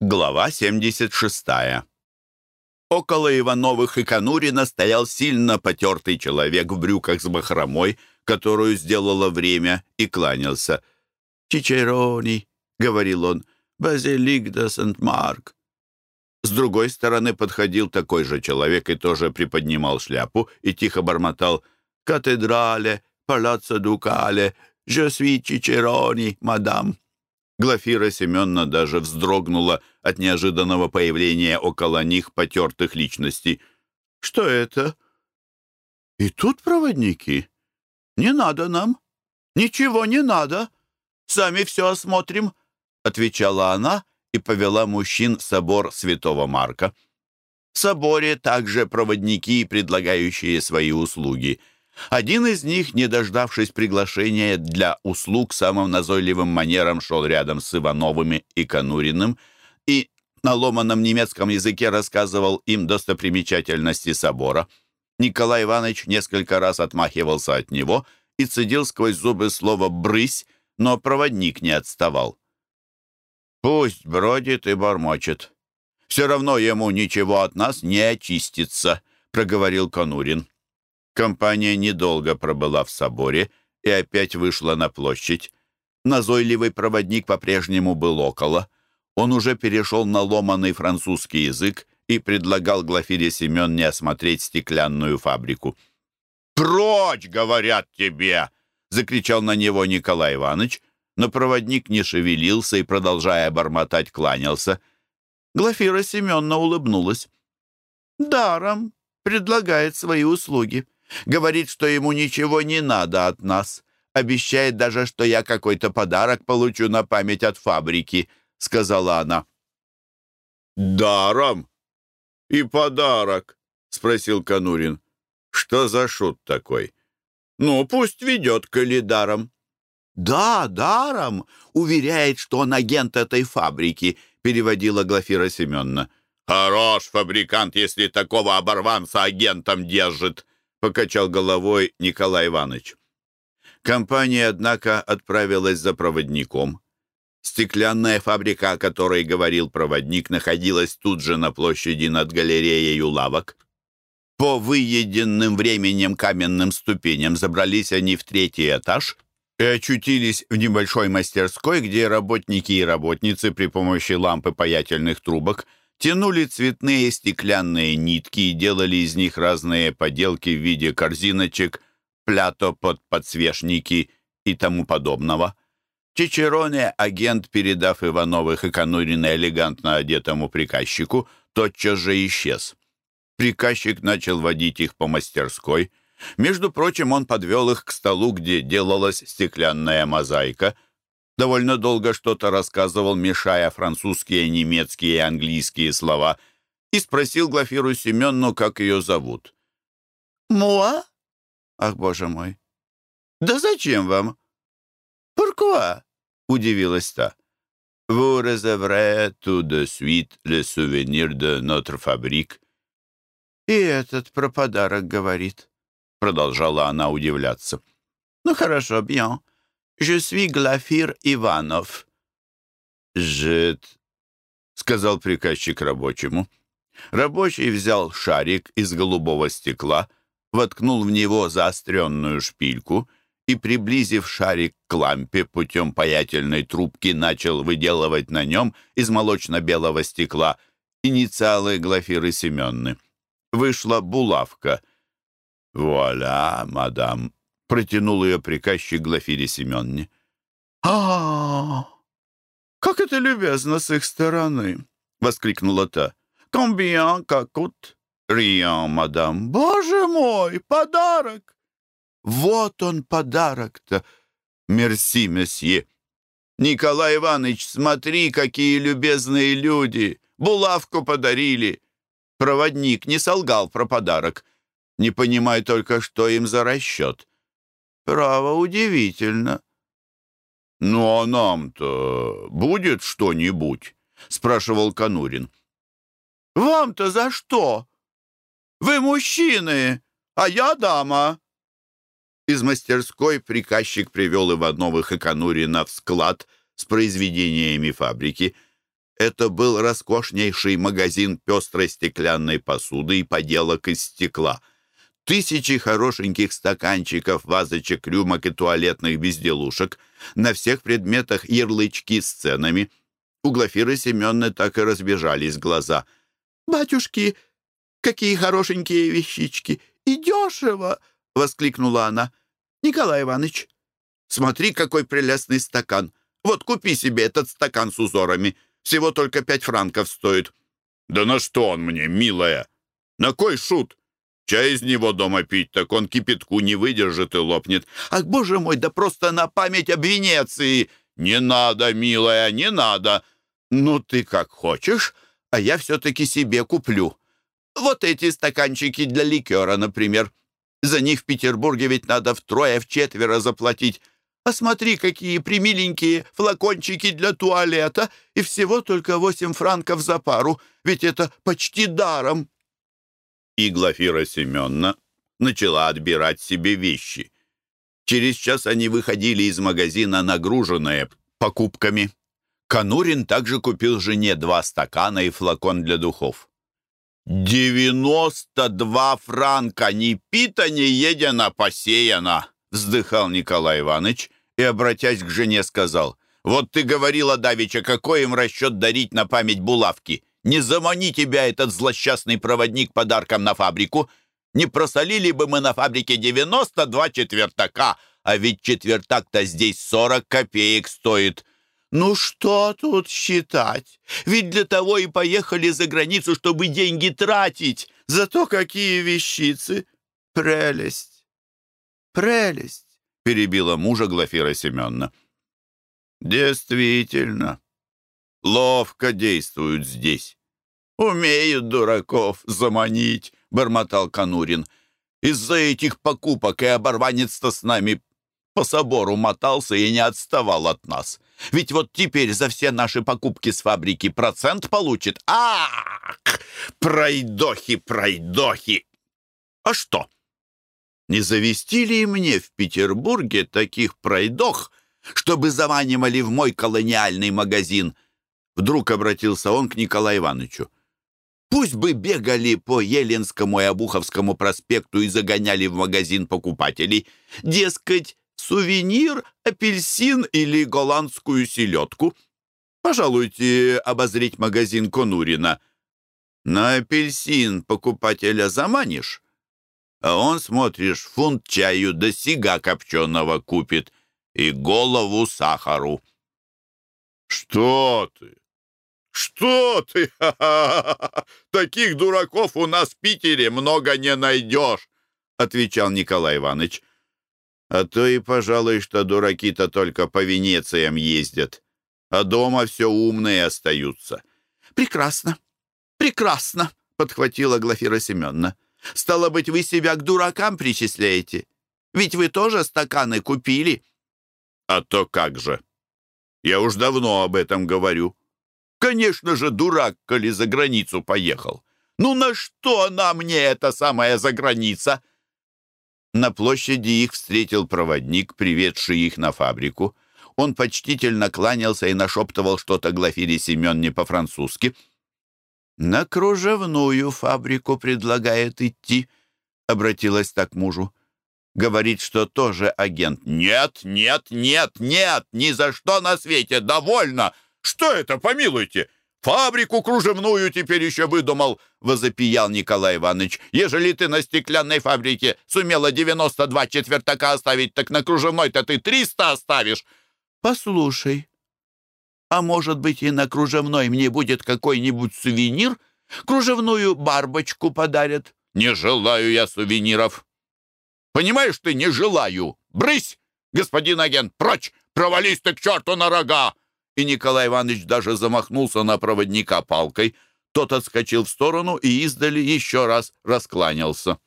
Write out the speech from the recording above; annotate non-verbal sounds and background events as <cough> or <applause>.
Глава 76. Около Ивановых и Конурина стоял сильно потертый человек в брюках с бахромой, которую сделало время, и кланялся. «Чичерони», — говорил он, — «Базилик де Сент-Марк». С другой стороны подходил такой же человек и тоже приподнимал шляпу и тихо бормотал «Катедрале, палаццо Дукале, je suis Чичерони, мадам». Глафира Семеновна даже вздрогнула от неожиданного появления около них потертых личностей. «Что это?» «И тут проводники? Не надо нам. Ничего не надо. Сами все осмотрим», — отвечала она и повела мужчин в собор святого Марка. В соборе также проводники, предлагающие свои услуги — один из них, не дождавшись приглашения для услуг, самым назойливым манером шел рядом с Ивановыми и Конуриным и на ломаном немецком языке рассказывал им достопримечательности собора. Николай Иванович несколько раз отмахивался от него и цедил сквозь зубы слово «брысь», но проводник не отставал. «Пусть бродит и бормочет. Все равно ему ничего от нас не очистится», — проговорил Конурин. Компания недолго пробыла в соборе и опять вышла на площадь. Назойливый проводник по-прежнему был около. Он уже перешел на ломаный французский язык и предлагал Глафире Семенне осмотреть стеклянную фабрику. «Прочь, говорят тебе!» — закричал на него Николай Иванович, но проводник не шевелился и, продолжая бормотать, кланялся. Глафира Семеновна улыбнулась. «Даром предлагает свои услуги. Говорит, что ему ничего не надо от нас. Обещает даже, что я какой-то подарок получу на память от фабрики», — сказала она. «Даром? И подарок?» — спросил Конурин. «Что за шут такой?» «Ну, пусть ведет, коли даром». «Да, даром. Уверяет, что он агент этой фабрики», — переводила Глафира Семеновна. «Хорош фабрикант, если такого оборванца агентом держит», — покачал головой Николай Иванович. Компания, однако, отправилась за проводником. Стеклянная фабрика, о которой говорил проводник, находилась тут же на площади над галереей лавок. По выеденным временем каменным ступеням забрались они в третий этаж и очутились в небольшой мастерской, где работники и работницы при помощи лампы паятельных трубок – тянули цветные стеклянные нитки и делали из них разные поделки в виде корзиночек, плято под подсвечники и тому подобного. Чичероне, агент, передав Ивановых и Конурина элегантно одетому приказчику, тотчас же исчез. Приказчик начал водить их по мастерской. Между прочим, он подвел их к столу, где делалась стеклянная мозаика — довольно долго что-то рассказывал, мешая французские, немецкие и английские слова, и спросил Глафиру Семенну, как ее зовут. «Муа? Ах, боже мой! Да зачем вам? Pourquoi?» — удивилась та. «Vous recevrez tout de suite le souvenir de notre fabrique». «И этот про подарок говорит», — продолжала она удивляться. «Ну, хорошо, bien. Je suis Глафир Иванов». «Жит», — сказал приказчик рабочему. Рабочий взял шарик из голубого стекла, воткнул в него заостренную шпильку и, приблизив шарик к лампе путем паятельной трубки, начал выделывать на нем из молочно-белого стекла инициалы Глафиры Семенны. Вышла булавка. «Вуаля, мадам», Протянул ее приказчик Глафире Семенне. а, -а, -а Как это любезно с их стороны!» — воскликнула та. «Комбиан какут?» «Риан, мадам!» «Боже мой, подарок!» «Вот он, подарок-то!» «Мерси, месье!» «Николай Иванович, смотри, какие любезные люди! Булавку подарили!» Проводник не солгал про подарок. Не понимаю только, что им за расчет. Право, удивительно. «Ну, а нам-то будет что-нибудь?» — спрашивал Конурин. «Вам-то за что? Вы мужчины, а я дама». Из мастерской приказчик привел Ивановых и Конурина в склад с произведениями фабрики. Это был роскошнейший магазин пестрой стеклянной посуды и поделок из стекла. Тысячи хорошеньких стаканчиков, вазочек, рюмок и туалетных безделушек. На всех предметах ярлычки с ценами. У Глафиры Семенны так и разбежались глаза. «Батюшки, какие хорошенькие вещички! И дешево!» — воскликнула она. «Николай Иванович, смотри, какой прелестный стакан! Вот купи себе этот стакан с узорами!» Всего только пять франков стоит». «Да на что он мне, милая? На кой шут? Чай из него дома пить, так он кипятку не выдержит и лопнет. Ах, боже мой, да просто на память об Венеции!» «Не надо, милая, не надо!» «Ну, ты как хочешь, а я все-таки себе куплю. Вот эти стаканчики для ликера, например. За них в Петербурге ведь надо втрое-вчетверо заплатить. Посмотри, какие примиленькие флакончики для туалета, и всего только восемь франков за пару, ведь это почти даром». И Глафира Семеновна начала отбирать себе вещи. Через час они выходили из магазина, нагруженные покупками. Конурин также купил жене два стакана и флакон для духов. «Девяносто два франка! Ни пита, ни едено посеяно!» — вздыхал Николай Иванович и, обратясь к жене, сказал, «Вот ты говорила, Давича, какой им расчет дарить на память булавки? Не замани тебя этот злосчастный проводник подарком на фабрику. Не просолили бы мы на фабрике 92 четвертака, а ведь четвертак-то здесь 40 копеек стоит». «Ну что тут считать? Ведь для того и поехали за границу, чтобы деньги тратить. Зато какие вещицы! Прелесть! Прелесть!» перебила мужа Глафира Семеновна. «Действительно, ловко действуют здесь. Умеют дураков заманить», — бормотал Конурин. «Из-за этих покупок и оборванец-то с нами по собору мотался и не отставал от нас. Ведь вот теперь за все наши покупки с фабрики процент получит. Ах, пройдохи, пройдохи! А что?» Не завести ли мне в Петербурге таких пройдох, чтобы заманивали в мой колониальный магазин?» Вдруг обратился он к Николаю Ивановичу. «Пусть бы бегали по Еленскому и Обуховскому проспекту и загоняли в магазин покупателей. Дескать, сувенир, апельсин или голландскую селедку. Пожалуйте обозреть магазин Конурина. На апельсин покупателя заманишь?» А он, смотришь, фунт чаю да сига копченого купит и голову сахару. «Что ты? Что ты? <laughs> Таких дураков у нас в Питере много не найдешь!» отвечал Николай Иванович. «А то и, пожалуй, что дураки-то только по Венециям ездят, а дома все умные остаются». «Прекрасно, прекрасно!» — подхватила Глафира Семеновна. Стало быть, вы себя к дуракам причисляете? Ведь вы тоже стаканы купили». «А то как же! Я уж давно об этом говорю. Конечно же, дурак, коли за границу поехал. Ну на что она мне эта самая заграница?» На площади их встретил проводник, приведший их на фабрику. Он почтительно кланялся и нашептывал что-то Глафире Семенне по-французски — «На кружевную фабрику предлагает идти», — обратилась так мужу. Говорит, что тоже агент. «Нет, нет, нет, нет, ни за что на свете, довольно! Что это, помилуйте? Фабрику кружевную теперь еще выдумал!» — возопиял Николай Иванович. «Ежели ты на стеклянной фабрике сумела 92 четвертака оставить, так на кружевной-то ты 300 оставишь!» «Послушай, а может быть, и на кружевной мне будет какой-нибудь сувенир? Кружевную барбочку подарят. Не желаю я сувениров. Понимаешь ты, не желаю. Брысь, господин агент, прочь! Провались ты к черту на рога!» И Николай Иванович даже замахнулся на проводника палкой. Тот отскочил в сторону и издали еще раз раскланялся.